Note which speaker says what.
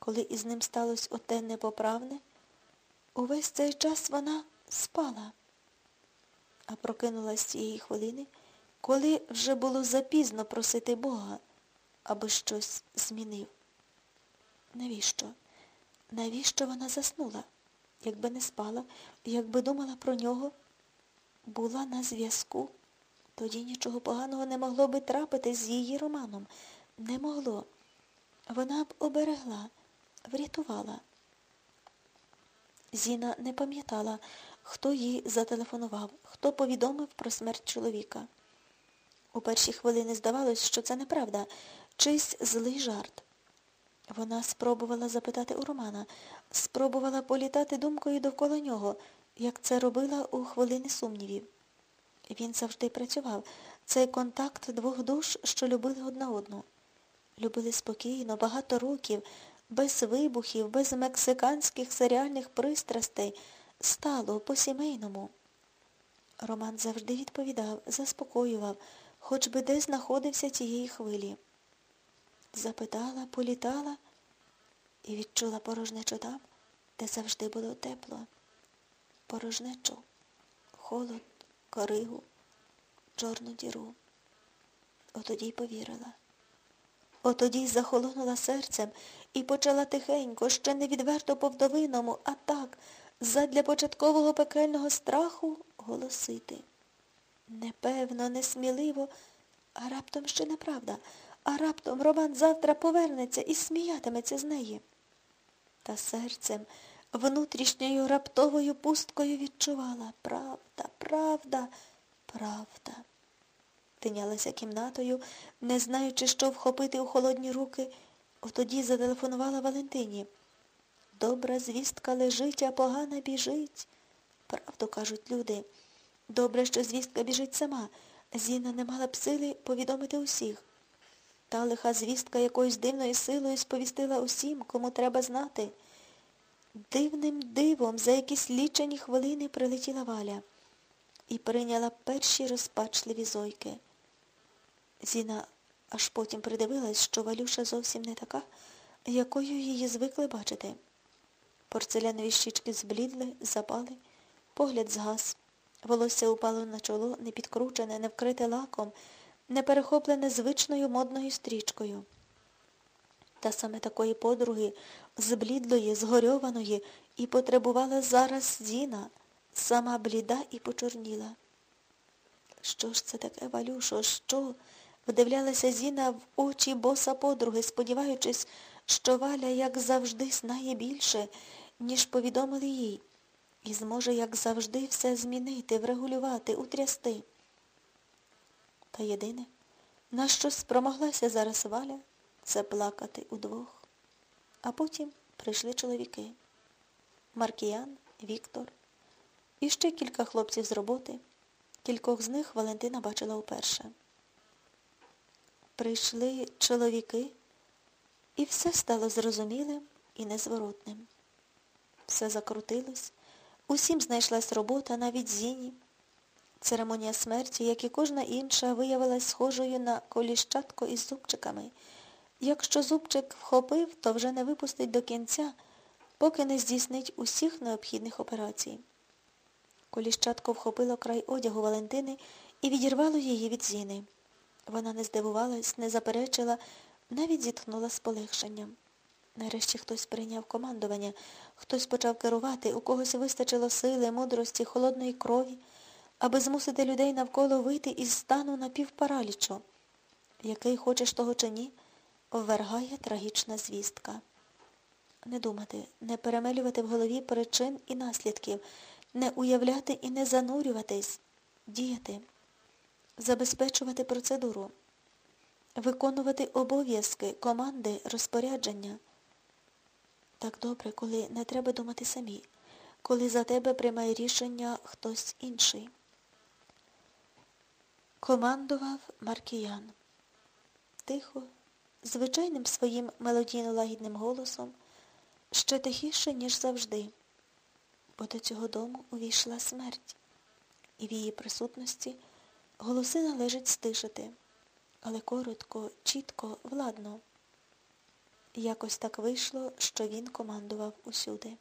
Speaker 1: коли із ним сталося оте непоправне, увесь цей час вона спала, а прокинулась цієї хвилини, коли вже було запізно просити Бога, аби щось змінив. Навіщо? Навіщо вона заснула? Якби не спала, якби думала про нього, була на зв'язку, тоді нічого поганого не могло би трапити з її романом. Не могло. Вона б оберегла, врятувала. Зіна не пам'ятала, хто їй зателефонував, хто повідомив про смерть чоловіка. У перші хвилини здавалось, що це неправда, чийсь злий жарт. Вона спробувала запитати у Романа, спробувала політати думкою довкола нього, як це робила у хвилини сумнівів. Він завжди працював. Цей контакт двох душ, що любили одна одну. Любили спокійно, багато років, без вибухів, без мексиканських серіальних пристрастей, стало по-сімейному. Роман завжди відповідав, заспокоював, хоч би де знаходився цієї хвилі. Запитала, політала і відчула порожнечу там, де завжди було тепло. Порожнечу, холод, коригу, чорну діру. Отоді й повірила. Отоді захолонула серцем і почала тихенько, ще не відверто по вдовиному, а так, задля початкового пекельного страху голосити. Непевно, несміливо, а раптом ще неправда. А раптом Роман завтра повернеться і сміятиметься з неї. Та серцем, внутрішньою раптовою пусткою відчувала правда, правда, правда. Тинялася кімнатою, не знаючи, що вхопити у холодні руки, отоді зателефонувала Валентині. Добра звістка лежить, а погана біжить. Правду кажуть люди. Добре, що звістка біжить сама. Зіна не мала б сили повідомити усіх. Та лиха звістка якоюсь дивною силою сповістила усім, кому треба знати. Дивним дивом за якісь лічені хвилини прилетіла Валя і прийняла перші розпачливі зойки. Зіна аж потім придивилась, що Валюша зовсім не така, якою її звикли бачити. Порцелянові щічки зблідли, запали, погляд згас, волосся упало на чоло, не підкручене, не вкрите лаком, не перехоплене звичною модною стрічкою. Та саме такої подруги, зблідлої, згорьованої, і потребувала зараз Зіна, сама бліда і почорніла. Що ж це таке, Валюшо, що? Вдивлялася Зіна в очі боса подруги, сподіваючись, що Валя, як завжди, знає більше, ніж повідомили їй, і зможе, як завжди, все змінити, врегулювати, утрясти. Та єдине, на що спромоглася зараз Валя, це плакати удвох. А потім прийшли чоловіки. Маркіян, Віктор і ще кілька хлопців з роботи. Кількох з них Валентина бачила вперше. Прийшли чоловіки, і все стало зрозумілим і незворотним. Все закрутилось, усім знайшлась робота, навіть зіні. Церемонія смерті, як і кожна інша, виявилась схожою на коліщатко із зубчиками. Якщо зубчик вхопив, то вже не випустить до кінця, поки не здійснить усіх необхідних операцій. Коліщатко вхопило край одягу Валентини і відірвало її від зіни. Вона не здивувалась, не заперечила, навіть зітхнула з полегшенням. Нарешті хтось прийняв командування, хтось почав керувати, у когось вистачило сили, мудрості, холодної крові, аби змусити людей навколо вийти із стану напівпаралічу, який, хочеш того чи ні, ввергає трагічна звістка. Не думати, не перемелювати в голові причин і наслідків, не уявляти і не занурюватись, діяти, забезпечувати процедуру, виконувати обов'язки, команди, розпорядження. Так добре, коли не треба думати самі, коли за тебе приймає рішення хтось інший. Командував Маркіян. Тихо, звичайним своїм мелодійно-лагідним голосом, ще тихіше, ніж завжди, бо до цього дому увійшла смерть, і в її присутності голоси належить стишити, але коротко, чітко, владно. Якось так вийшло, що він командував усюди.